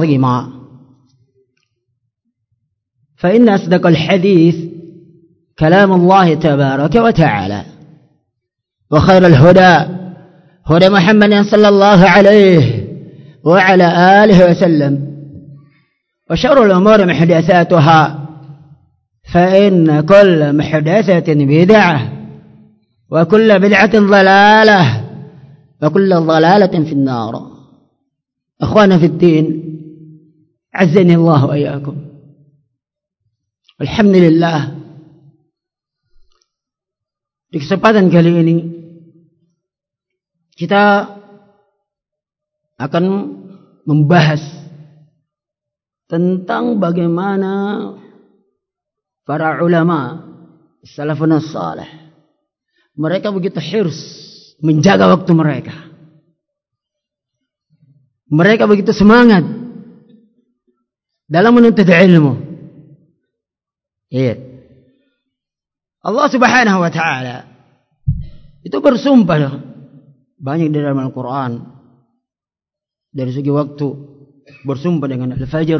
عظيما فإن أصدق الحديث كلام الله تبارك وتعالى. وخير الهدى هدى محمد صلى الله عليه وعلى آله وسلم. وشر الأمور محدثاتها فإن كل محدثة بدعة وكل بدعة ضلالة وكل ضلالة في النار. أخوانا في الدين Azani Allah wa iyyakum. Alhamdulillah. Di kesempatan kali ini kita akan membahas tentang bagaimana para ulama salafun salih mereka begitu hirs menjaga waktu mereka. Mereka begitu semangat dalam menuntut ilmu. Iya. Allah Subhanahu wa taala. Itu bersumpah banyak di dalam Al-Qur'an. Dari segi waktu. Bersumpah dengan al-fajr,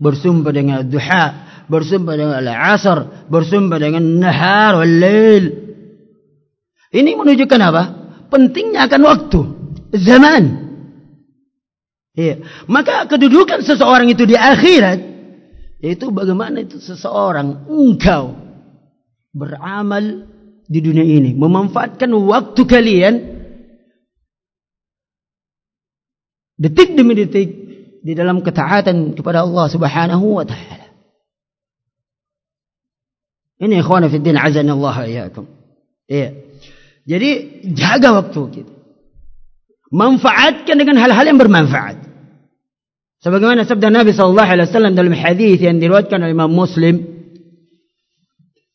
bersumpah dengan duha, bersumpah dengan al-asr, bersumpah dengan nahar wal lail. Ini menunjukkan apa? Pentingnya akan waktu, zaman. Iya. Maka kedudukan seseorang itu di akhirat yaitu bagaimana itu seseorang engkau beramal di dunia ini, memanfaatkan waktu kalian detik demi detik di dalam ketaatan kepada Allah Subhanahu wa taala. Ini ikhwan fi din azan Allah iyyakum. Iya. Jadi jaga waktu kita. Manfaatkan dengan hal-hal yang bermanfaat. Sebagaimana sabda Nabi sallallahu alaihi wasallam dalam hadis yang diriwayatkan oleh Imam Muslim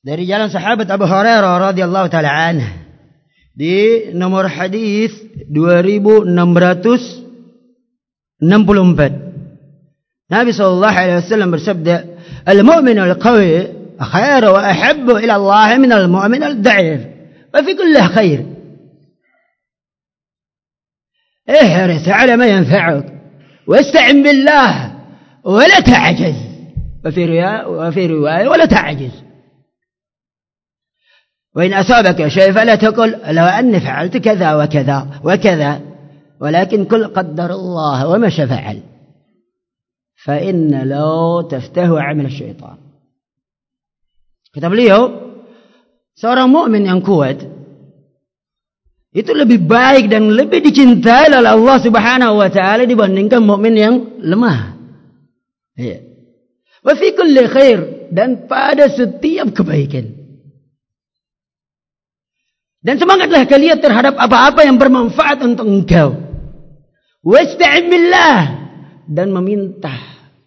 dari jalan sahabat Abu Hurairah radhiyallahu taala anhu di nomor hadis 2664 Nabi sallallahu alaihi wasallam bersabda al-mu'min al-qawi khair wa ahabbu ila Allah min al-mu'min al-da'if wa fi kulli khair احرص على ما ينفعك واستعن بالله ولا تعجز. وفي رواية, وفي رواية ولا تعجز. وإن أصابك شيء فلا تقل لو أني فعلت كذا وكذا وكذا ولكن كل قدر الله وما فعل فإن لو تفته عمل الشيطان. kata beliau seorang mukmin yang itu lebih baik dan lebih dicintai oleh Allah Subhanahu wa taala dibandingkan mukmin yang lemah. Iya. Wa fi kulli khair dan pada setiap kebaikan. Dan semangatlah kalian terhadap apa-apa yang bermanfaat untuk engkau. Wasta'in billah dan meminta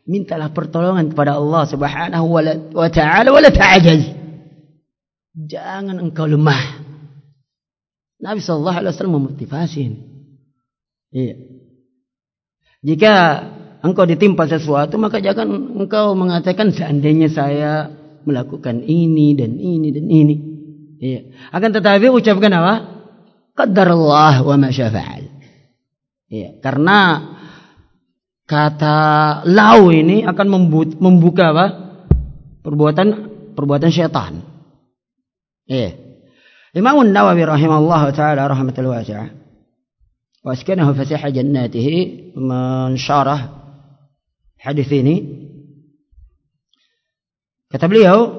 mintalah pertolongan kepada Allah Subhanahu wa taala wala ta'jaz. Jangan engkau lemah. Nabi sallallahu alaihi wasallam memotivasi. Iya. Jika engkau ditimpa sesuatu maka jangan engkau mengatakan seandainya saya melakukan ini dan ini dan ini. Iya. Akan tetapi ucapkan apa? Allah wa ma syafa'al. Iya. Karena kata lau ini akan membuka apa? Perbuatan perbuatan syaitan. Iya. الإمام النووي رحمه الله تعالى رحمة الواسعة وأسكنه فسيح جناته من شاره حدثيني كتب ليه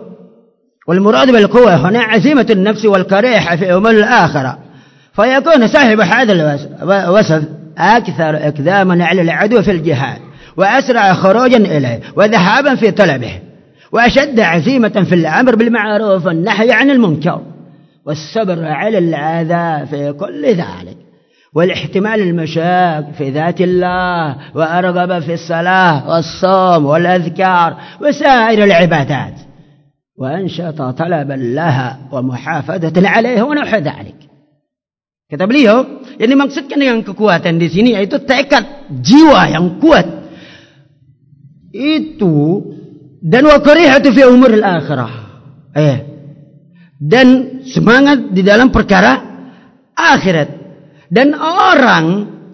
والمراد بالقوة هنا عزيمة النفس والكريحة في أمور الآخرة. فيكون صاحب هذا الوصف أكثر إقداما على العدو في الجهاد وأسرع خروجا إليه وذهابا في طلبه وأشد عزيمة في الأمر بالمعروف والنهي عن المنكر. والصبر على العذاب في كل ذلك والاحتمال المشاق في ذات الله وأرغب في الصلاة والصوم والأذكار وسائر العبادات وأنشط طلبا لها ومحافظة عليه ونحو ذلك Kata beliau, yang dimaksudkan dengan kekuatan di sini yaitu tekad jiwa yang kuat. Itu dan wakarihatu fi umur al-akhirah. Eh. Dan semangat di dalam perkara akhirat. Dan orang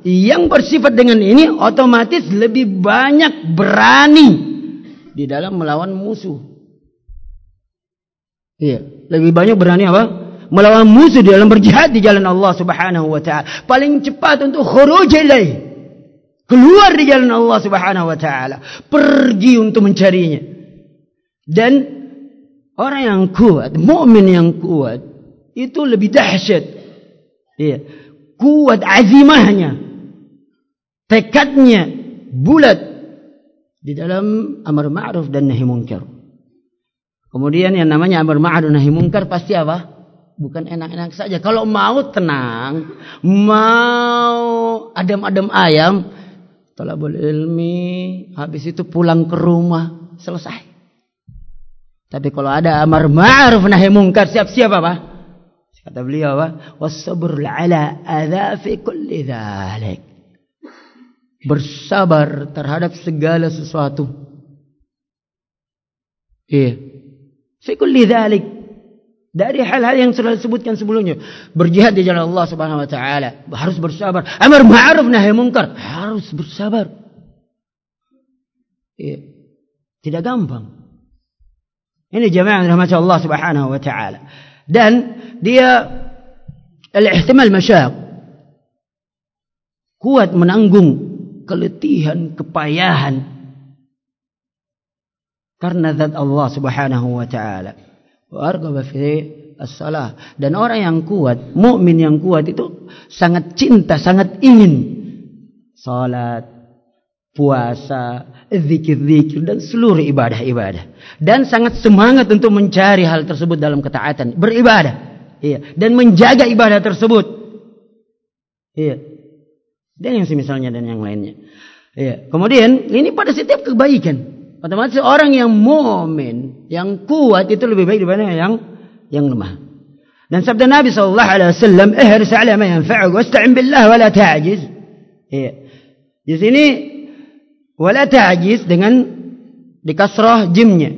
yang bersifat dengan ini otomatis lebih banyak berani di dalam melawan musuh. Iya, lebih banyak berani apa? Melawan musuh di dalam berjihad di jalan Allah Subhanahu wa taala. Paling cepat untuk khuruj ilaih. Keluar di jalan Allah Subhanahu wa taala, pergi untuk mencarinya. Dan orang yang kuat, mukmin yang kuat itu lebih dahsyat. Iya. Kuat azimahnya. Tekadnya bulat di dalam amar ma'ruf dan nahi munkar. Kemudian yang namanya amar ma'ruf dan nahi munkar pasti apa? Bukan enak-enak saja. Kalau mau tenang, mau adem-adem ayam, Talabul ilmi, habis itu pulang ke rumah, selesai. Tapi kalau ada amar ma'ruf nahi mungkar, siap-siap apa? Kata beliau apa? Wasabr ala adha fi kulli dhalik. Bersabar terhadap segala sesuatu. Iya. Fi kulli dhalik. Dari hal-hal yang sudah disebutkan sebelumnya. Berjihad di jalan Allah subhanahu wa ta'ala. Harus bersabar. Amar ma'aruf nahi munkar. Harus bersabar. Ya. Tidak gampang. Ini jamaah rahmat Allah subhanahu wa ta'ala. Dan dia al-ihtimal masyaq. Kuat menanggung keletihan, kepayahan. Karena zat Allah subhanahu wa ta'ala. Wargaba fi as-salah. Dan orang yang kuat, mukmin yang kuat itu sangat cinta, sangat ingin salat, puasa, zikir-zikir dan seluruh ibadah-ibadah. Dan sangat semangat untuk mencari hal tersebut dalam ketaatan, beribadah. Iya, dan menjaga ibadah tersebut. Iya. Dan yang semisalnya dan yang lainnya. Iya. Kemudian ini pada setiap kebaikan. Otomatis orang yang mu'min, yang kuat itu lebih baik dibanding yang yang lemah. Dan sabda Nabi sallallahu alaihi wasallam, "Ihris 'ala ma yanfa'uk wasta'in billah wa la ta'jiz." Iya. Di sini wala ta'jiz dengan dikasrah jimnya.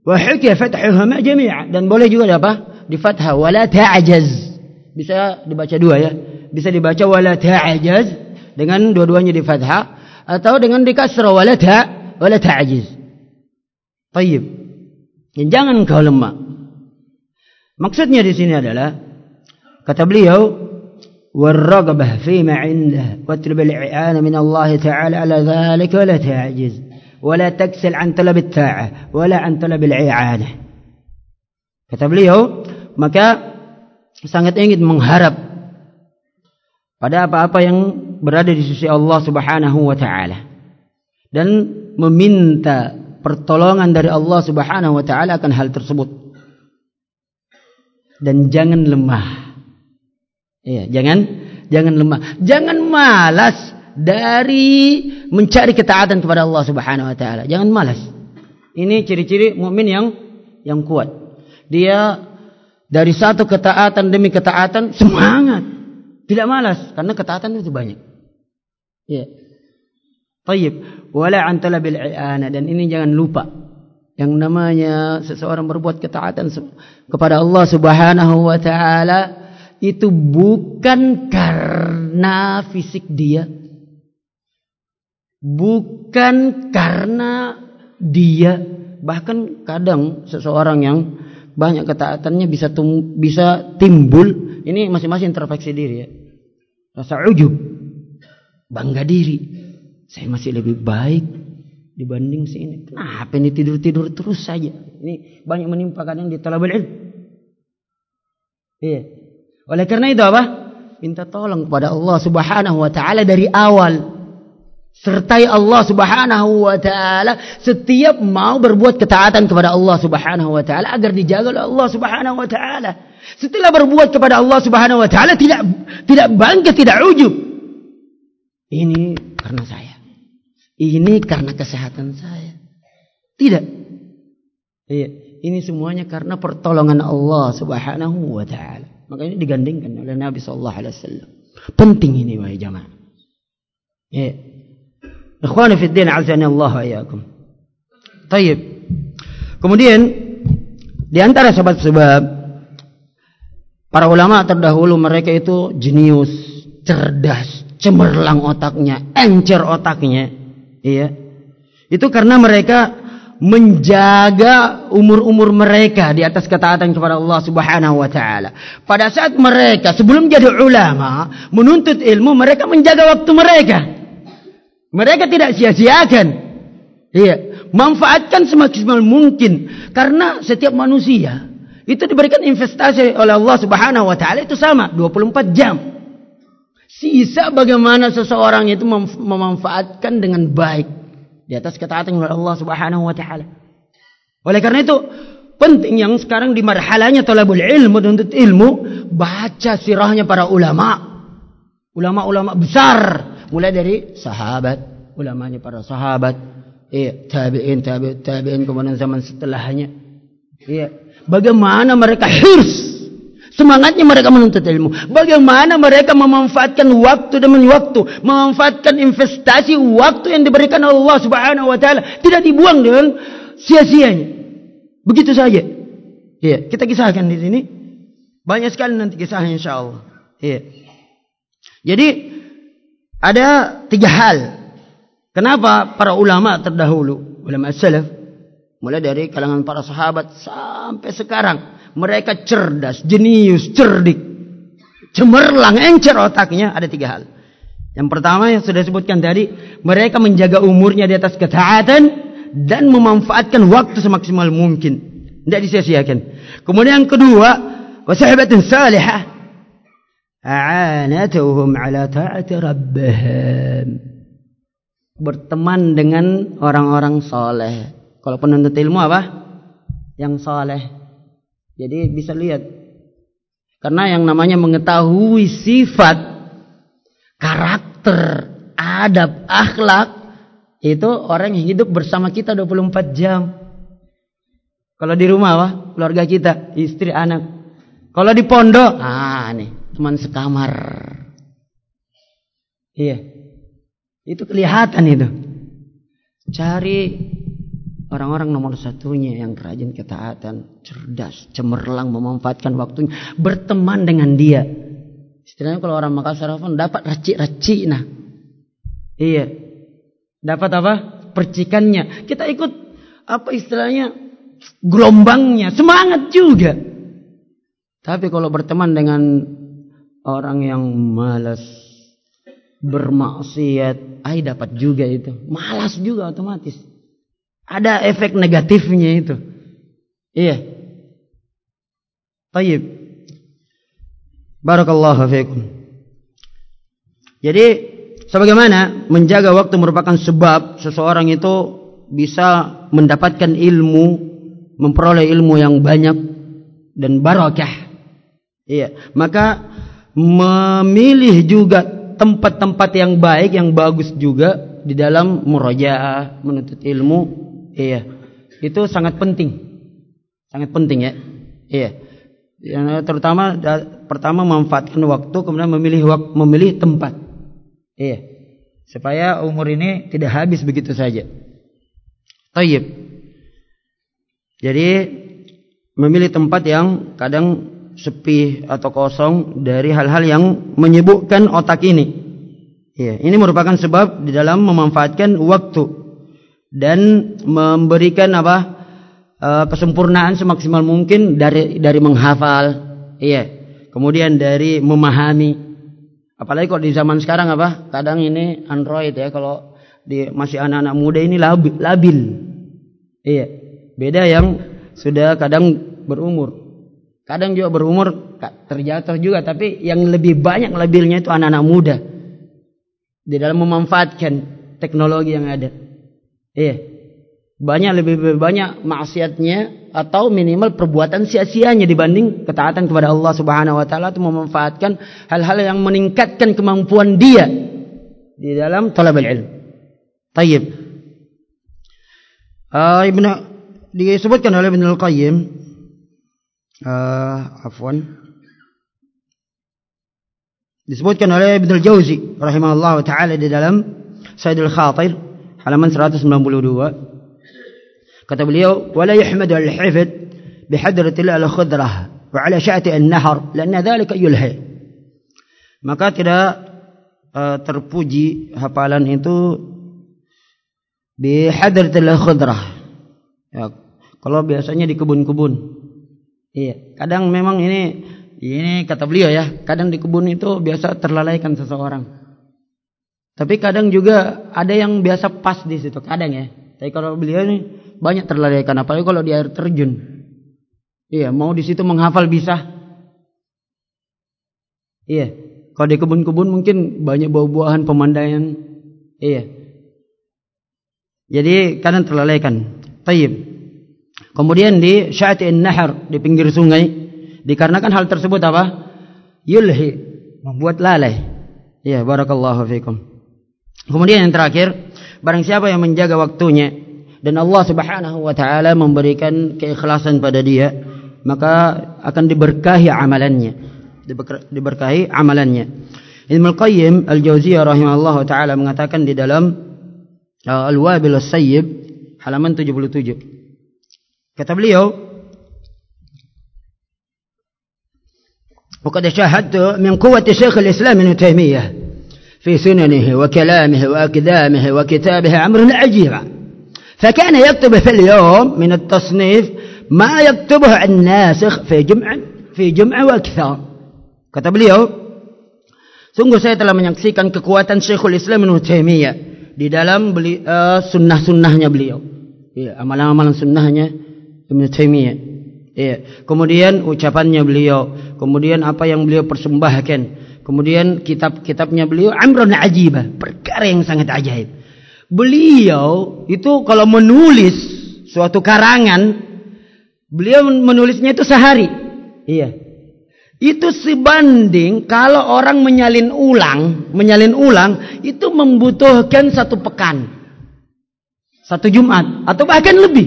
Wa hukiya fathuhuma jami'a dan boleh juga apa? Di fathah wala ta'jaz. Bisa dibaca dua ya. Bisa dibaca wala ta'jaz dengan dua-duanya di fathah atau dengan dikasrah wala ta' wala ta'jiz. Dan jangan kau lemah. Maksudnya di sini adalah kata beliau والرغبة فيما عنده واطلب الإعانة من الله تعالى على ذلك ولا تعجز ولا تكسل عن طلب الطاعة ولا عن طلب الإعانة kata beliau maka sangat ingin mengharap pada apa-apa yang berada di sisi Allah Subhanahu wa taala dan meminta pertolongan dari Allah Subhanahu wa taala akan hal tersebut. Dan jangan lemah. Iya, jangan jangan lemah. Jangan malas dari mencari ketaatan kepada Allah Subhanahu wa taala. Jangan malas. Ini ciri-ciri mukmin yang yang kuat. Dia dari satu ketaatan demi ketaatan semangat. Tidak malas karena ketaatan itu banyak. Ya. Tayyib. Wala an talabil i'ana. Dan ini jangan lupa. Yang namanya seseorang berbuat ketaatan kepada Allah subhanahu wa ta'ala. Itu bukan karena fisik dia. Bukan karena dia. Bahkan kadang seseorang yang banyak ketaatannya bisa tum, bisa timbul. Ini masing-masing introspeksi diri ya. Rasa ujub. Bangga diri saya masih lebih baik dibanding si ini. Kenapa ini tidur-tidur terus saja? Ini banyak menimpa kadang di talabul ilm. Iya. Oleh karena itu apa? Minta tolong kepada Allah Subhanahu wa taala dari awal. Sertai Allah Subhanahu wa taala setiap mau berbuat ketaatan kepada Allah Subhanahu wa taala agar dijaga oleh Allah Subhanahu wa taala. Setelah berbuat kepada Allah Subhanahu wa taala tidak tidak bangga, tidak ujub. Ini karena saya. Ini karena kesehatan saya. Tidak. Iya, ini semuanya karena pertolongan Allah Subhanahu wa taala. Maka ini digandingkan oleh Nabi sallallahu alaihi wasallam. Penting ini wahai jamaah. Ya. Fi din azani Allah wa. Baik. Kemudian di antara sebab-sebab para ulama terdahulu mereka itu jenius, cerdas, cemerlang otaknya, encer otaknya. Iya. Itu karena mereka menjaga umur-umur mereka di atas ketaatan kepada Allah Subhanahu wa taala. Pada saat mereka sebelum jadi ulama, menuntut ilmu, mereka menjaga waktu mereka. Mereka tidak sia-siakan. Iya, manfaatkan semaksimal mungkin karena setiap manusia itu diberikan investasi oleh Allah Subhanahu wa taala itu sama 24 jam. Sisa bagaimana seseorang itu memanfaatkan dengan baik di atas ketaatan kepada Allah Subhanahu wa taala. Oleh karena itu penting yang sekarang di marhalanya talabul ilmu untuk ilmu baca sirahnya para ulama. Ulama-ulama besar mulai dari sahabat, ulamanya para sahabat, iya, tabi'in, tabi'in, tabi'in kemudian zaman setelahnya. Iya. Bagaimana mereka hirs Semangatnya mereka menuntut ilmu. Bagaimana mereka memanfaatkan waktu demi waktu, memanfaatkan investasi waktu yang diberikan Allah Subhanahu wa taala, tidak dibuang dengan sia-sianya. Begitu saja. Iya, kita kisahkan di sini. Banyak sekali nanti kisahnya insyaallah. Iya. Jadi ada tiga hal. Kenapa para ulama terdahulu, ulama salaf, mulai dari kalangan para sahabat sampai sekarang mereka cerdas, jenius, cerdik, cemerlang, encer otaknya. Ada tiga hal. Yang pertama yang sudah disebutkan tadi, mereka menjaga umurnya di atas ketaatan dan memanfaatkan waktu semaksimal mungkin. Tidak disia-siakan. Kemudian yang kedua, wasahabatun salihah. A'anatuhum ala ta'ati rabbihim. Berteman dengan orang-orang soleh. Kalau penuntut ilmu apa? Yang soleh. Jadi bisa lihat. Karena yang namanya mengetahui sifat, karakter, adab, akhlak, itu orang yang hidup bersama kita 24 jam. Kalau di rumah wah, keluarga kita, istri, anak. Kalau di pondok, ah nih, teman sekamar. Iya. Itu kelihatan itu. Cari Orang-orang nomor satunya yang rajin ketaatan, cerdas, cemerlang, memanfaatkan waktunya, berteman dengan dia. Istilahnya kalau orang Makassar pun dapat racik-racik nah. Iya. Dapat apa? Percikannya. Kita ikut apa istilahnya? Gelombangnya, semangat juga. Tapi kalau berteman dengan orang yang malas bermaksiat, ay dapat juga itu. Malas juga otomatis. Ada efek negatifnya itu. Iya. Tayyib. Barakallahu fiikum. Jadi sebagaimana menjaga waktu merupakan sebab seseorang itu bisa mendapatkan ilmu, memperoleh ilmu yang banyak dan barakah. Iya, maka memilih juga tempat-tempat yang baik, yang bagus juga di dalam murojaah, menuntut ilmu Iya. Itu sangat penting. Sangat penting ya. Iya. Yang terutama pertama memanfaatkan waktu kemudian memilih waktu, memilih tempat. Iya. Supaya umur ini tidak habis begitu saja. Tayyib. Jadi memilih tempat yang kadang sepi atau kosong dari hal-hal yang menyibukkan otak ini. Iya, ini merupakan sebab di dalam memanfaatkan waktu dan memberikan apa uh, kesempurnaan semaksimal mungkin dari dari menghafal. Iya. Kemudian dari memahami. Apalagi kalau di zaman sekarang apa kadang ini Android ya kalau di masih anak-anak muda ini labil, labil. Iya. Beda yang sudah kadang berumur. Kadang juga berumur terjatuh juga tapi yang lebih banyak labilnya itu anak-anak muda. Di dalam memanfaatkan teknologi yang ada Iya. Banyak lebih, lebih banyak maksiatnya atau minimal perbuatan sia-sianya dibanding ketaatan kepada Allah Subhanahu wa taala itu memanfaatkan hal-hal yang meningkatkan kemampuan dia di dalam talabul ilm. Tayyib. Uh, Ibnu disebutkan oleh Ibnu Al-Qayyim uh, afwan disebutkan oleh Ibnu Al-Jauzi rahimahullah taala di dalam Sayyidul Khatir halaman 192 kata beliau wala yuhmadu al-hifd bihadratil al-khudrah wa ala sya'ti an-nahr lanna dhalika yulhi maka tidak uh, terpuji hafalan itu di hadratil khudrah. Ya, kalau biasanya di kebun-kebun. Iya, kadang memang ini ini kata beliau ya, kadang di kebun itu biasa terlalaikan seseorang. Tapi kadang juga ada yang biasa pas di situ, kadang ya. Tapi kalau beliau ini banyak terlalaikan apalagi kalau di air terjun. Iya, mau di situ menghafal bisa. Iya, kalau di kebun-kebun mungkin banyak buah-buahan pemandangan. Iya. Jadi kadang terlalaikan. Tayyib. Kemudian di Syati'in Nahar di pinggir sungai Dikarenakan hal tersebut apa? Yulhi, membuat lalai. Ya, barakallahu fikum. Kemudian yang terakhir, barang siapa yang menjaga waktunya dan Allah Subhanahu wa taala memberikan keikhlasan pada dia, maka akan diberkahi amalannya. Diberkahi amalannya. Ibnu Qayyim Al-Jauziyah rahimahullah taala mengatakan di dalam uh, Al-Wabil As-Sayyib halaman 77. Kata beliau, وقد شاهدت من قوة شيخ الإسلام ابن تيمية في سننه وكلامه وأقدامه وكتابه أمر عجيب فكان يكتب في اليوم من التصنيف ما يكتبه الناسخ في جمع في جمع وأكثر kata beliau sungguh saya telah menyaksikan kekuatan Syekhul Islam Ibnu Taimiyah di dalam beli, uh, sunnah-sunnahnya beliau ya, amalan-amalan sunnahnya Ibnu Taimiyah Iya. Kemudian ucapannya beliau, kemudian apa yang beliau persembahkan, Kemudian kitab-kitabnya beliau amrun ajibah, perkara yang sangat ajaib. Beliau itu kalau menulis suatu karangan, beliau menulisnya itu sehari. Iya. Itu sebanding kalau orang menyalin ulang, menyalin ulang itu membutuhkan satu pekan. Satu Jumat atau bahkan lebih.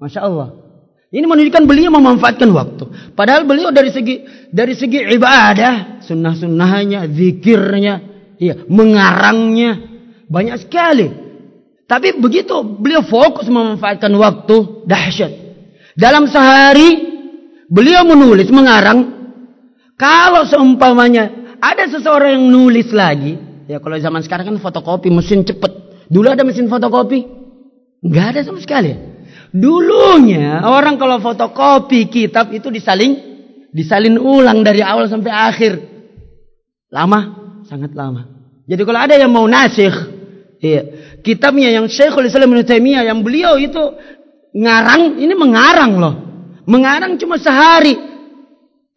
Masya Allah. Ini menunjukkan beliau memanfaatkan waktu. Padahal beliau dari segi dari segi ibadah, sunnah-sunnahnya, zikirnya, iya, mengarangnya banyak sekali. Tapi begitu beliau fokus memanfaatkan waktu dahsyat. Dalam sehari beliau menulis, mengarang. Kalau seumpamanya ada seseorang yang nulis lagi, ya kalau zaman sekarang kan fotokopi mesin cepet. Dulu ada mesin fotokopi, nggak ada sama sekali. Dulunya orang kalau fotokopi kitab itu disaling disalin ulang dari awal sampai akhir. Lama, sangat lama. Jadi kalau ada yang mau nasikh, iya, kitabnya yang Syekhul Islam Ibnu Taimiyah yang beliau itu ngarang, ini mengarang loh. Mengarang cuma sehari.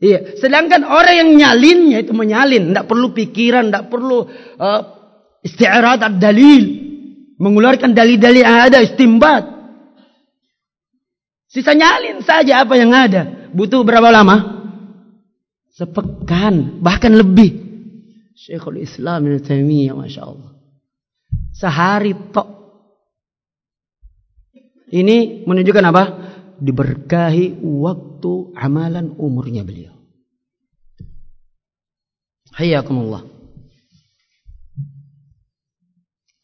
Iya, sedangkan orang yang nyalinnya itu menyalin, tidak perlu pikiran, tidak perlu uh, isti'arad dalil, mengeluarkan dalil-dalil yang ada, istimbat. Sisa nyalin saja apa yang ada. Butuh berapa lama? Sepekan, bahkan lebih. Syekhul Islam Ibn Taimiyah, Masya Allah. Sehari tok. Ini menunjukkan apa? Diberkahi waktu amalan umurnya beliau. Hayakumullah.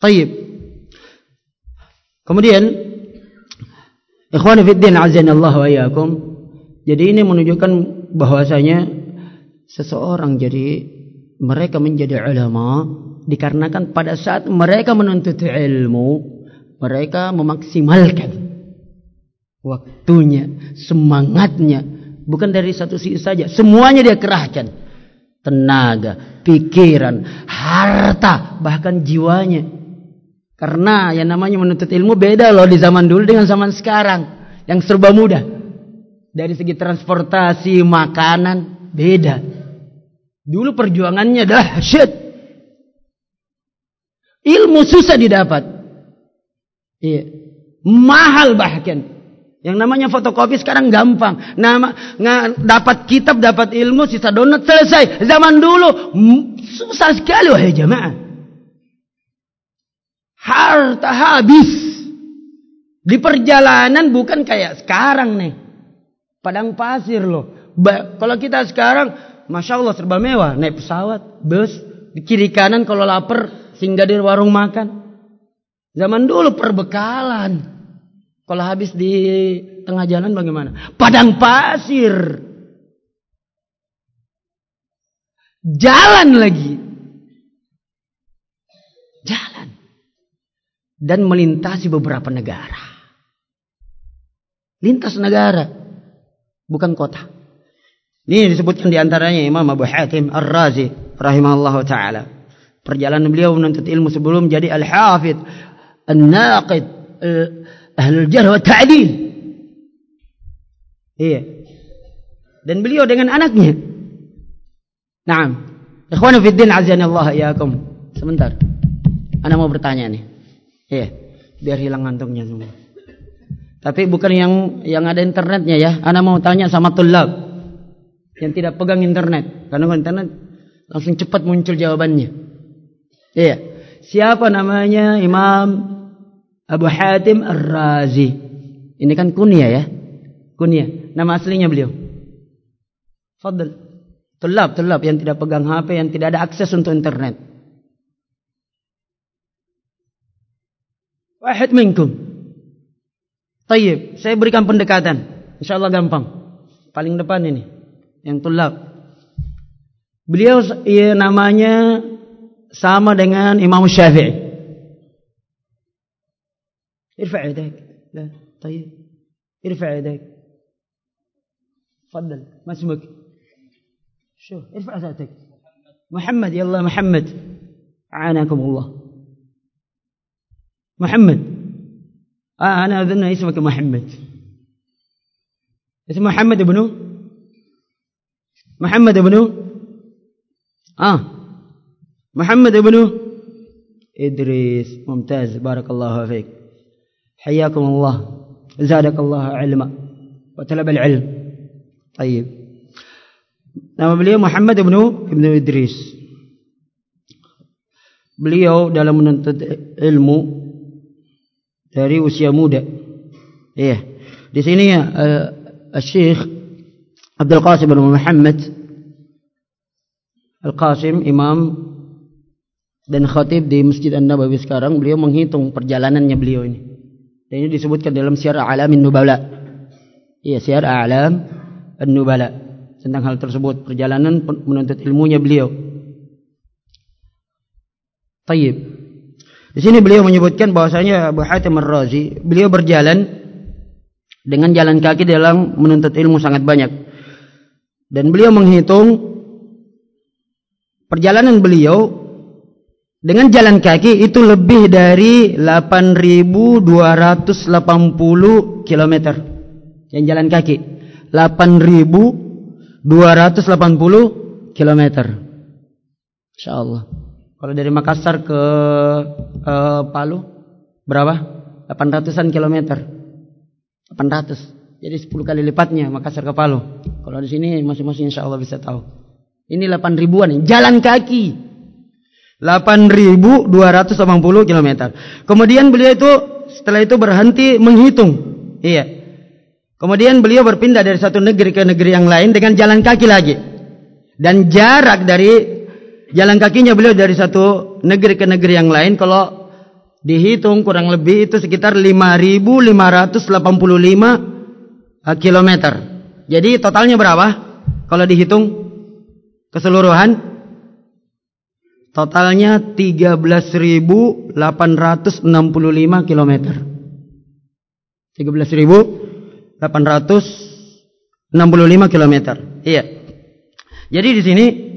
Tayyib. Kemudian Ikhwan fiddin azanallahu wa iyyakum. Jadi ini menunjukkan bahwasanya seseorang jadi mereka menjadi ulama dikarenakan pada saat mereka menuntut ilmu mereka memaksimalkan waktunya, semangatnya bukan dari satu sisi saja, semuanya dia kerahkan. Tenaga, pikiran, harta, bahkan jiwanya karena yang namanya menuntut ilmu beda loh di zaman dulu dengan zaman sekarang. Yang serba mudah. Dari segi transportasi, makanan, beda. Dulu perjuangannya dahsyat. Ilmu susah didapat. Iya. Mahal bahkan. Yang namanya fotokopi sekarang gampang. Nama dapat kitab, dapat ilmu, sisa donat selesai. Zaman dulu susah sekali wahai jamaah harta habis. Di perjalanan bukan kayak sekarang nih. Padang pasir loh. Ba kalau kita sekarang, Masya Allah serba mewah. Naik pesawat, bus, di kiri kanan kalau lapar, singgah di warung makan. Zaman dulu perbekalan. Kalau habis di tengah jalan bagaimana? Padang pasir. Jalan lagi. Jalan. Dan melintasi beberapa negara. Lintas negara. Bukan kota. Ini disebutkan di antaranya Imam Abu Hatim Ar-Razi rahimahullah ta'ala. Perjalanan beliau menuntut ilmu sebelum jadi Al-Hafidh. Al-Naqid. Ahlul Jarh wa Ta'adil. Iya. Dan beliau dengan anaknya. Naam. Ikhwanu fiddin azani Allah. Sebentar. Anda mau bertanya nih. Iya. Biar hilang ngantuknya semua. Tapi bukan yang yang ada internetnya ya. Anda mau tanya sama tulab yang tidak pegang internet. Karena internet langsung cepat muncul jawabannya. Iya. Siapa namanya Imam Abu Hatim Ar-Razi? Ini kan kunia ya. Kunia. Nama aslinya beliau. Fadl. Tulab, tulab yang tidak pegang HP, yang tidak ada akses untuk internet. Wahid minkum. Tayyib, saya berikan pendekatan. Insya Allah gampang. Paling depan ini. Yang tulab. Beliau ya, namanya sama dengan Imam Syafi'i. ارفع يديك لا طيب ارفع يديك تفضل ما اسمك شوف ارفع ذاتك محمد يلا محمد عاناكم الله محمد. آه أنا أظن اسمك محمد. اسم محمد ابنه؟ محمد ابنه؟ آه. محمد ابنه؟ إدريس ممتاز بارك الله فيك. حياكم الله. زادك الله علما وطلب العلم. طيب. Nama beliau Muhammad ibnu ibnu Idris. Beliau dalam menuntut ilmu dari usia muda. Iya. Di sini ya uh, Syekh Abdul Qasim bin Muhammad Al-Qasim imam dan khatib di Masjid An-Nabawi sekarang beliau menghitung perjalanannya beliau ini. Dan ini disebutkan dalam Syiar A'lamin Nubala. Iya, Syiar A'lam An-Nubala tentang hal tersebut perjalanan menuntut ilmunya beliau. Tayyib. Di sini beliau menyebutkan bahwasanya Abu Hatim Ar-Razi beliau berjalan dengan jalan kaki dalam menuntut ilmu sangat banyak. Dan beliau menghitung perjalanan beliau dengan jalan kaki itu lebih dari 8280 km. Yang jalan kaki 8000 280 km. Insya Allah. Kalau dari Makassar ke uh, Palu berapa? 800-an kilometer. 800. Jadi 10 kali lipatnya Makassar ke Palu. Kalau di sini masing-masing insya Allah bisa tahu. Ini 8 ribuan, jalan kaki. 8.280 km. Kemudian beliau itu setelah itu berhenti menghitung. Iya. Kemudian beliau berpindah dari satu negeri ke negeri yang lain dengan jalan kaki lagi. Dan jarak dari jalan kakinya beliau dari satu negeri ke negeri yang lain kalau dihitung kurang lebih itu sekitar 5.585 km. Jadi totalnya berapa? Kalau dihitung keseluruhan totalnya 13.865 km. 13.000 865 km. Iya. Jadi di sini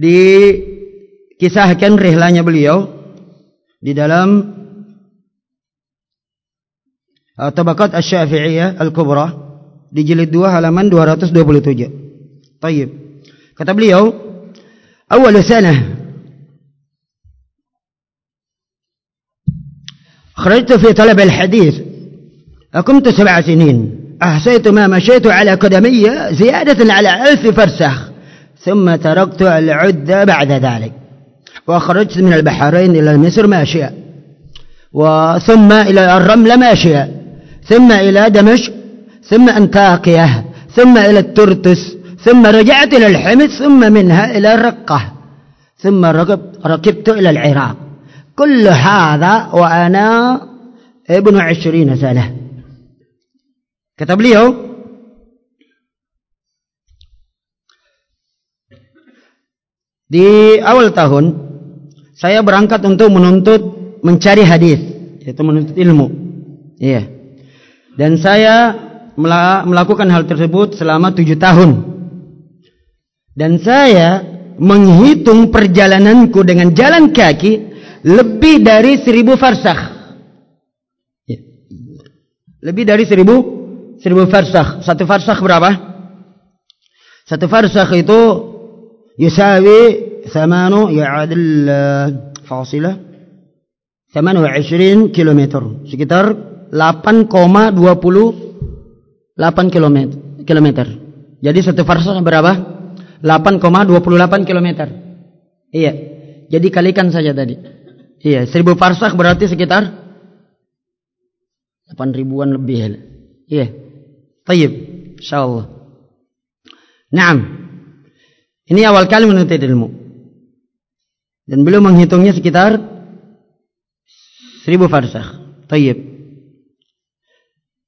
dikisahkan rihlanya beliau di dalam uh, Tabaqat Asy-Syafi'iyah Al-Kubra di jilid 2 halaman 227. Tayyib. Kata beliau, awal sanah خرجت في طلب الحديث أقمت سبع سنين أحسيت ما مشيت على قدمي زيادة على ألف فرسخ ثم تركت العدة بعد ذلك. وخرجت من البحرين إلى مصر ماشيا وثم إلى الرملة ماشيا ثم إلى دمشق. ثم أنطاكية ثم إلى الترتس. ثم رجعت إلى الحمص. ثم منها إلى الرقة. ثم ركبت إلى العراق. كل هذا وأنا ابن عشرين سنة. Kata beliau, di awal tahun saya berangkat untuk menuntut mencari hadis, yaitu menuntut ilmu. Iya. Dan saya melakukan hal tersebut selama tujuh tahun. Dan saya menghitung perjalananku dengan jalan kaki lebih dari seribu farsakh. Ya. Lebih dari seribu seribu farsakh. Satu farsakh berapa? Satu farsakh itu yusawi ثمانو يعادل فاصلة 28 kilometer sekitar 8,28 kilometer kilometer jadi satu farsah berapa 8,28 kilometer iya jadi kalikan saja tadi iya 1000 farsah berarti sekitar 8 ribuan lebih iya tayyib insyaallah Naam ini awal kali menuntut ilmu dan beliau menghitungnya sekitar seribu farsakh. Tayyib.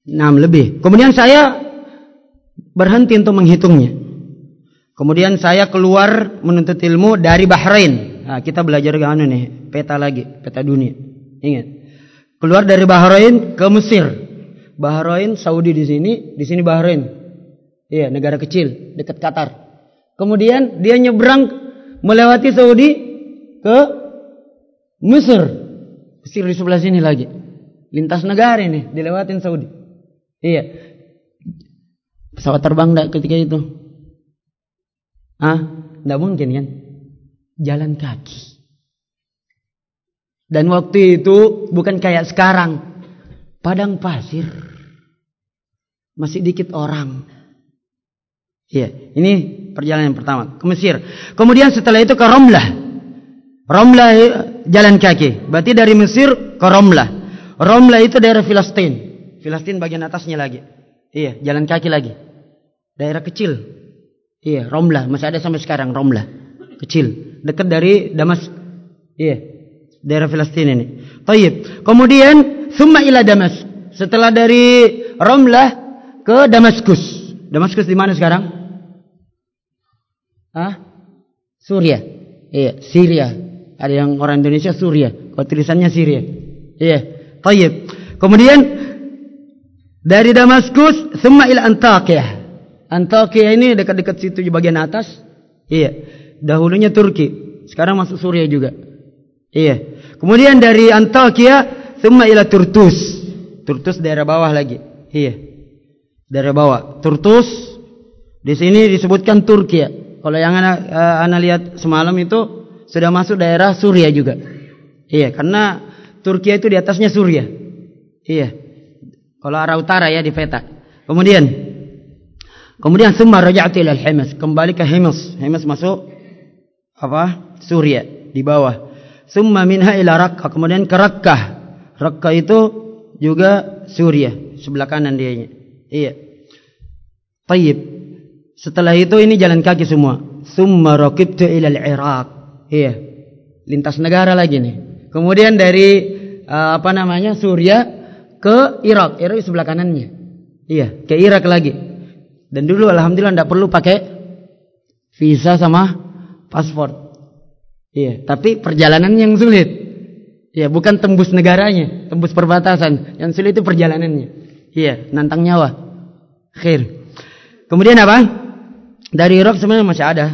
Enam lebih. Kemudian saya berhenti untuk menghitungnya. Kemudian saya keluar menuntut ilmu dari Bahrain. Nah, kita belajar ke anu nih, peta lagi, peta dunia. Ingat. Keluar dari Bahrain ke Mesir. Bahrain, Saudi di sini, di sini Bahrain. Iya, negara kecil dekat Qatar. Kemudian dia nyebrang melewati Saudi ke Mesir. Mesir di sebelah sini lagi. Lintas negara ini dilewatin Saudi. Iya. Pesawat terbang enggak ketika itu? Ah, enggak mungkin kan? Jalan kaki. Dan waktu itu bukan kayak sekarang. Padang pasir. Masih dikit orang. Iya, ini perjalanan pertama ke Mesir. Kemudian setelah itu ke Romlah. Romlah jalan kaki. Berarti dari Mesir ke Romlah. Romlah itu daerah Filistin. Filistin bagian atasnya lagi. Iya, jalan kaki lagi. Daerah kecil. Iya, Romlah masih ada sampai sekarang Romlah. Kecil, dekat dari Damas. Iya, daerah Filistin ini. Tayyib. Kemudian summa ila Damas. Setelah dari Romlah ke Damaskus. Damaskus di mana sekarang? Ah? Suria. Iya, Syria. Ada yang orang Indonesia Suria. Kalau tulisannya Syria. Iya. Tayyib. Kemudian dari Damaskus semua ila Antakya. Antakya ini dekat-dekat situ di bagian atas. Iya. Dahulunya Turki. Sekarang masuk Suria juga. Iya. Kemudian dari Antakya semua ila Turtus. Turtus daerah bawah lagi. Iya. Daerah bawah. Turtus di sini disebutkan Turki. Kalau yang anak, uh, anak lihat semalam itu sudah masuk daerah Suria juga. Iya, karena Turki itu di atasnya Suria. Iya. Kalau arah utara ya di peta. Kemudian kemudian semua raja'tu ila kembali ke Himas. Himas masuk apa? Suria di bawah. Summa minha ila Rakkah, kemudian ke Rakkah. Rakkah itu juga Suria, sebelah kanan dia. Iya. Tayyib. Setelah itu ini jalan kaki semua. Summa raqibtu ila al-Iraq. Iya. Lintas negara lagi nih. Kemudian dari uh, apa namanya? Suria ke Irak. Irak sebelah kanannya. Iya, ke Irak lagi. Dan dulu alhamdulillah tidak perlu pakai visa sama paspor. Iya, tapi perjalanan yang sulit. Iya, bukan tembus negaranya, tembus perbatasan. Yang sulit itu perjalanannya. Iya, nantang nyawa. Akhir. Kemudian apa? Dari Irak sebenarnya masih ada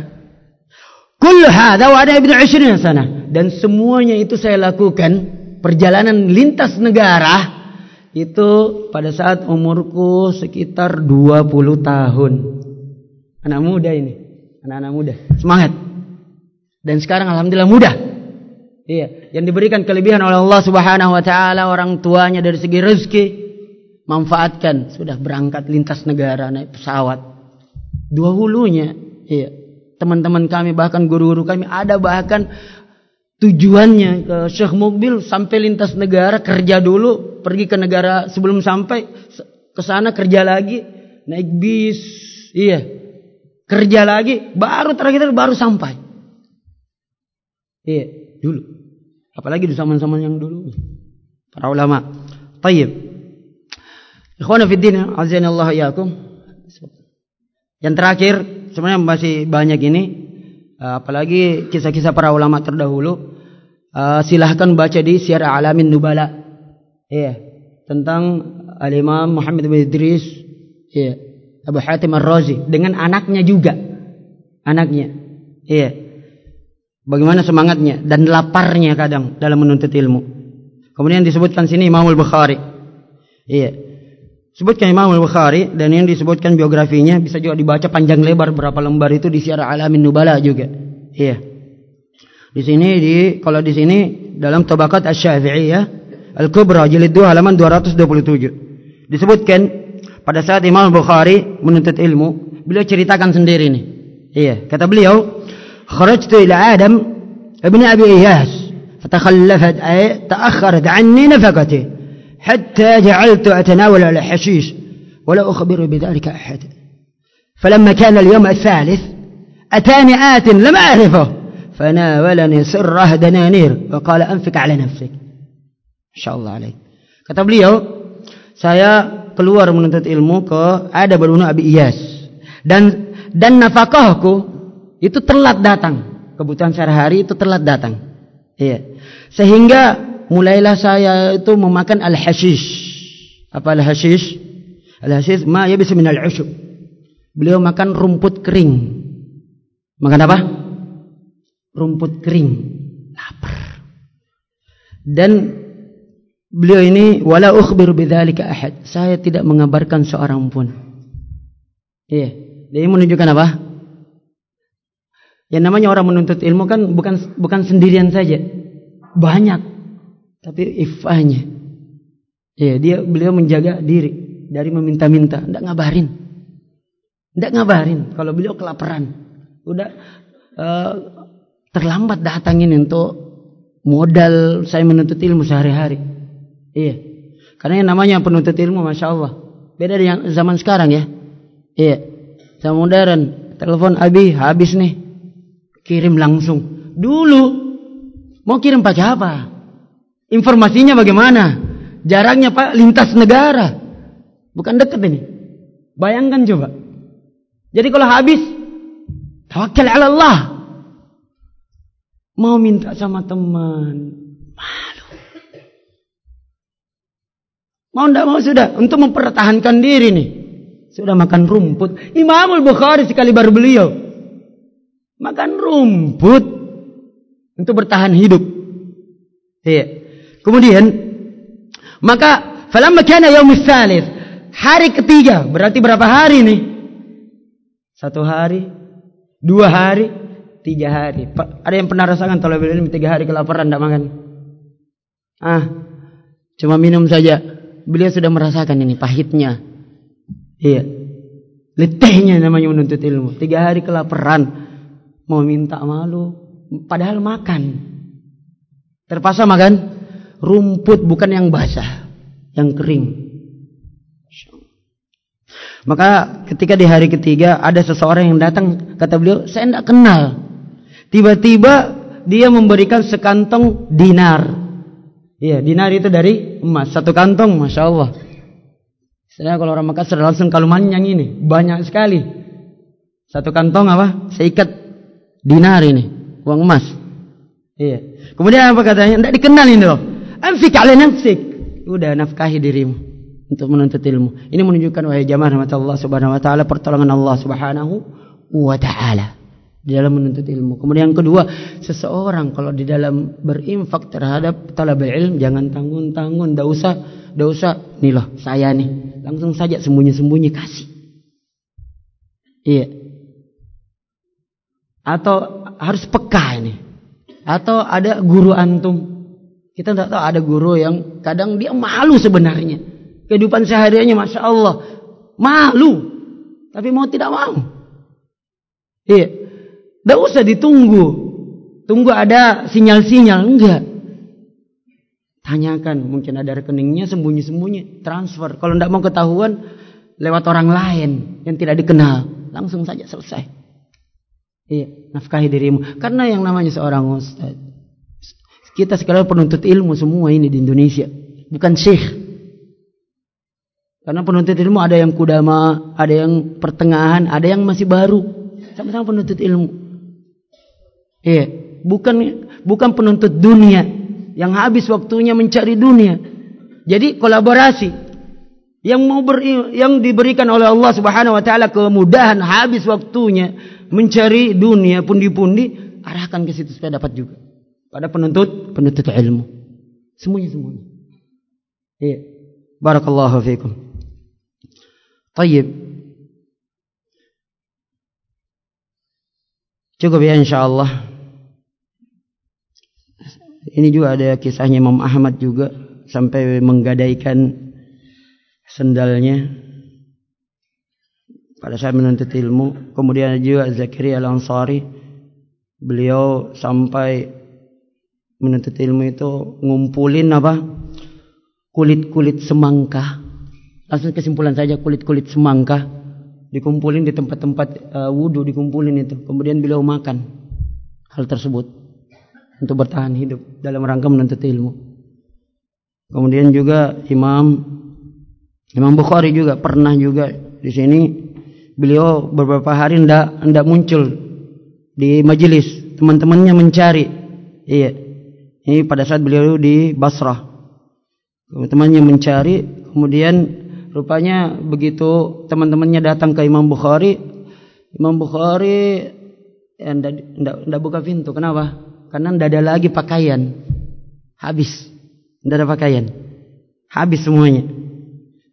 Kullu hadha wa ada ibnu 20 sana. Dan semuanya itu saya lakukan perjalanan lintas negara itu pada saat umurku sekitar 20 tahun. Anak muda ini, anak-anak muda. Semangat. Dan sekarang alhamdulillah mudah. Iya, yang diberikan kelebihan oleh Allah Subhanahu wa taala orang tuanya dari segi rezeki manfaatkan. Sudah berangkat lintas negara naik pesawat. Dua hulunya, iya, teman-teman kami bahkan guru-guru kami ada bahkan tujuannya ke Syekh Mukbil sampai lintas negara kerja dulu pergi ke negara sebelum sampai ke sana kerja lagi naik bis. Iya. Kerja lagi baru terakhir baru sampai. Iya dulu. Apalagi di zaman-zaman yang dulu. Para ulama. Tayyib ikhwana fid din azza yakum yang terakhir sebenarnya masih banyak ini eh, apalagi kisah-kisah para ulama terdahulu uh, silahkan baca di Syiar Alamin Nubala. Iya, tentang Al-Imam Muhammad bin Idris, iya, Abu Hatim Ar-Razi dengan anaknya juga. Anaknya. Iya. Bagaimana semangatnya dan laparnya kadang dalam menuntut ilmu. Kemudian disebutkan sini Imam Al-Bukhari. Iya. Sebutkan Imam Al-Bukhari dan yang disebutkan biografinya bisa juga dibaca panjang lebar berapa lembar itu di Syiar Alamin Nubala juga. Iya. Di sini di kalau di sini dalam Tabaqat Asy-Syafi'iyah Al-Kubra jilid 2 halaman 227. Disebutkan pada saat Imam Bukhari menuntut ilmu, beliau ceritakan sendiri nih. Iya, kata beliau, "Kharajtu ila Adam ibn Abi Iyas, fatakhallafat ay ta'akhkharat anni nafaqati, حتى جعلت أتناول الحشيش ولا أخبر بذلك احدا فلما كان اليوم الثالث أتاني آت لم أعرفه فناولني سره دنانير وقال أنفك على نفسك. ما شاء الله عليك. كتب لي saya keluar menuntut ilmu ke ada bulan Abi Iyas. Dan dan nafkahku itu telat datang. Kebutuhan sehari-hari itu telat datang. Iya. Sehingga mulailah saya itu memakan al-hashish. Apa al-hashish? Al-hashish ma yabis min al-ushub beliau makan rumput kering. Makan apa? Rumput kering. Lapar. Dan beliau ini wala ukhbiru bidzalika ahad. Saya tidak mengabarkan seorang pun. Iya. Dia menunjukkan apa? Yang namanya orang menuntut ilmu kan bukan bukan sendirian saja. Banyak tapi ifahnya iya dia beliau menjaga diri dari meminta-minta tidak ngabarin tidak ngabarin kalau beliau kelaparan udah uh, terlambat datang ini untuk modal saya menuntut ilmu sehari-hari. Iya. Karena yang namanya penuntut ilmu Masya Allah. Beda dengan zaman sekarang ya. Iya. Zaman modern. Telepon Abi habis nih. Kirim langsung. Dulu. Mau kirim pakai apa? Informasinya bagaimana? Jaraknya Pak lintas negara. Bukan dekat ini. Bayangkan coba. Jadi kalau habis. Tawakal ala Allah. Mau minta sama teman. Malu. Mau ndak mau sudah. Untuk mempertahankan diri nih. Sudah makan rumput. Imamul Bukhari sekali baru beliau. Makan rumput. Untuk bertahan hidup. Iya. Kemudian. Maka. Falamma kana yaumis salis. Hari ketiga. Berarti berapa hari nih? Satu hari. Dua hari. Tiga hari. Ada yang pernah rasakan kalau ilmu tiga hari kelaparan tidak makan? Ah, cuma minum saja. Beliau sudah merasakan ini pahitnya. Iya. Letihnya namanya menuntut ilmu. Tiga hari kelaparan. Mau minta malu. Padahal makan. Terpaksa makan rumput bukan yang basah. Yang kering. Maka ketika di hari ketiga ada seseorang yang datang. Kata beliau, saya tidak kenal. Tiba-tiba dia memberikan sekantong dinar. Iya, dinar itu dari emas. Satu kantong, masya Allah. Saya kalau orang Makassar langsung kaluman yang ini banyak sekali. Satu kantong apa? Seikat dinar ini, uang emas. Iya. Kemudian apa katanya? Tidak dikenal ini loh. Anfik ala nafsik. Udah nafkahi dirimu untuk menuntut ilmu. Ini menunjukkan wahai jamaah rahmat Allah Subhanahu wa taala pertolongan Allah Subhanahu wa taala di dalam menuntut ilmu. Kemudian yang kedua, seseorang kalau di dalam berinfak terhadap talabul ilm jangan tanggung-tanggung, tidak usah, tidak usah, nih loh saya nih, langsung saja sembunyi-sembunyi kasih. Iya. Atau harus peka ini. Atau ada guru antum. Kita tidak tahu ada guru yang kadang dia malu sebenarnya. Kehidupan sehariannya Masya Allah. Malu. Tapi mau tidak mau. Iya. Tidak usah ditunggu. Tunggu ada sinyal-sinyal. Enggak. Tanyakan. Mungkin ada rekeningnya sembunyi-sembunyi. Transfer. Kalau tidak mau ketahuan. Lewat orang lain. Yang tidak dikenal. Langsung saja selesai. Iya. Nafkahi dirimu. Karena yang namanya seorang ustaz. Kita sekarang penuntut ilmu semua ini di Indonesia. Bukan syekh. Karena penuntut ilmu ada yang kudama. Ada yang pertengahan. Ada yang masih baru. Sama-sama penuntut ilmu. Iya, bukan bukan penuntut dunia. yang habis waktunya mencari dunia. Jadi kolaborasi yang mau ber, yang diberikan oleh Allah Subhanahu wa taala kemudahan habis waktunya mencari dunia pundi-pundi arahkan ke situ supaya dapat juga pada penuntut penuntut ilmu. Semuanya semuanya. Iya. Barakallahu fiikum Baik, cukup ya insyaallah. Ini juga ada kisahnya Imam Ahmad juga sampai menggadaikan sendalnya. Pada saat menuntut ilmu. Kemudian juga Zakaria Al-Ansari. Beliau sampai menuntut ilmu itu ngumpulin apa? kulit-kulit semangka. Langsung kesimpulan saja kulit-kulit semangka dikumpulin di tempat-tempat uh, wudhu dikumpulin itu. Kemudian beliau makan hal tersebut untuk bertahan hidup dalam rangka menuntut ilmu. Kemudian juga Imam Imam Bukhari juga pernah juga di sini beliau beberapa hari ndak ndak muncul di majelis teman-temannya mencari iya ini pada saat beliau di Basrah teman-temannya mencari kemudian rupanya begitu teman-temannya datang ke Imam Bukhari Imam Bukhari ya, ndak, ndak, ndak buka pintu kenapa karena ndak ada lagi pakaian habis ndak ada pakaian habis semuanya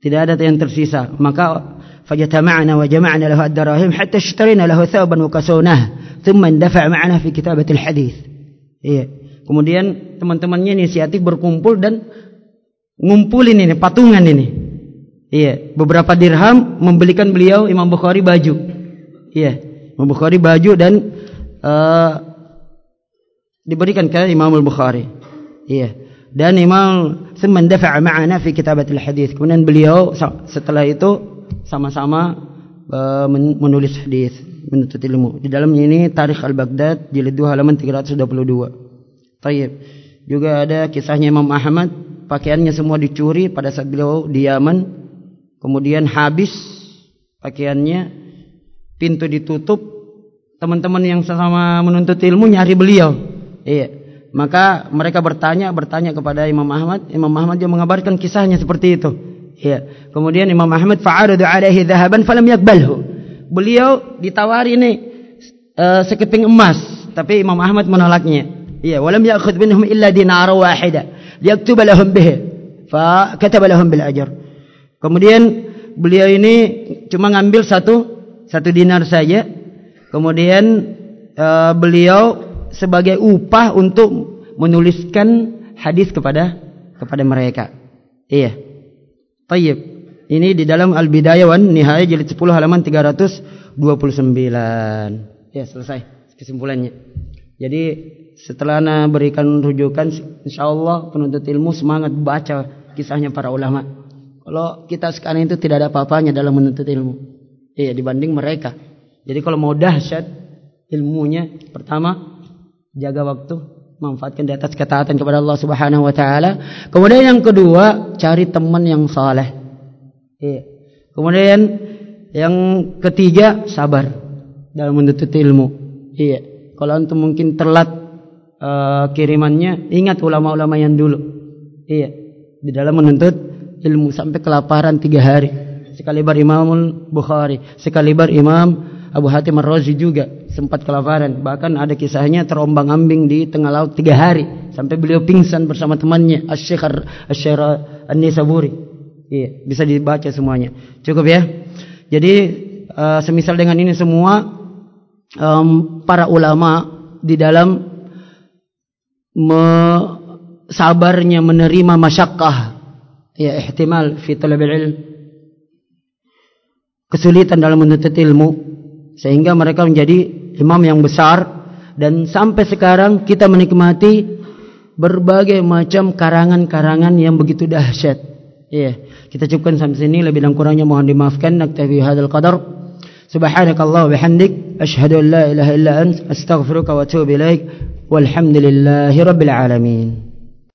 tidak ada yang tersisa maka فجتمعنا وجمعنا له الدراهم حتى اشترينا له ثوبا وكسوناه ثم اندفع معنا في كتابة الحديث iya kemudian teman-temannya inisiatif berkumpul dan ngumpulin ini patungan ini iya beberapa dirham membelikan beliau Imam Bukhari baju iya Imam Bukhari baju dan uh, diberikan ke Imam Bukhari iya dan Imam thumma dafa'a ma'ana fi kitabatil hadis. Kemudian beliau setelah itu sama-sama uh, menulis hadis, menuntut ilmu. Di dalam ini Tarikh Al-Baghdad jilid 2 halaman 322. Tayyib. Juga ada kisahnya Imam Ahmad, pakaiannya semua dicuri pada saat beliau di Yaman. Kemudian habis pakaiannya, pintu ditutup. Teman-teman yang sama menuntut ilmu nyari beliau. Iya. Maka mereka bertanya, bertanya kepada Imam Ahmad. Imam Ahmad juga mengabarkan kisahnya seperti itu. Ya. Kemudian Imam Ahmad fa'aradu alaihi dhahaban falam yakbalhu. Beliau ditawari ini uh, sekeping emas, tapi Imam Ahmad menolaknya. Ya'khudh minhum illa dinara wahida liyaktuba lahum bihi. Fa kataba lahum bil ajr. Kemudian beliau ini cuma ngambil satu satu dinar saja. Kemudian uh, beliau sebagai upah untuk menuliskan hadis kepada kepada mereka. Iya. Tayyib. Ini di dalam Al-Bidayah wan Nihayah jilid 10 halaman 329. Ya, selesai kesimpulannya. Jadi setelah ana berikan rujukan insyaallah penuntut ilmu semangat baca kisahnya para ulama. Kalau kita sekarang itu tidak ada apa-apanya dalam menuntut ilmu. Iya, dibanding mereka. Jadi kalau mau dahsyat ilmunya pertama jaga waktu, manfaatkan di atas ketaatan kepada Allah Subhanahu wa taala. Kemudian yang kedua, cari teman yang saleh. Iya. Kemudian yang ketiga, sabar dalam menuntut ilmu. Iya. Kalau antum mungkin telat uh, kirimannya, ingat ulama-ulama yang dulu. Iya. Di dalam menuntut ilmu sampai kelaparan tiga hari. Sekali bar Imam Bukhari, sekali bar Imam Abu Hatim Ar-Razi juga sempat kelaparan. Bahkan ada kisahnya terombang-ambing di tengah laut tiga hari. Sampai beliau pingsan bersama temannya. Asyikh An-Nisaburi. Iya, bisa dibaca semuanya. Cukup ya. Jadi uh, semisal dengan ini semua um, para ulama di dalam me sabarnya menerima masyakkah ya ihtimal fi talabil ilm kesulitan dalam menuntut ilmu sehingga mereka menjadi imam yang besar dan sampai sekarang kita menikmati berbagai macam karangan-karangan yang begitu dahsyat. Iya, kita cukupkan sampai sini lebih dan kurangnya mohon dimaafkan naktafi hadzal qadar. سبحانك الله وبحمدك أشهد أن لا إله إلا أنت أستغفرك وأتوب إليك والحمد لله رب العالمين.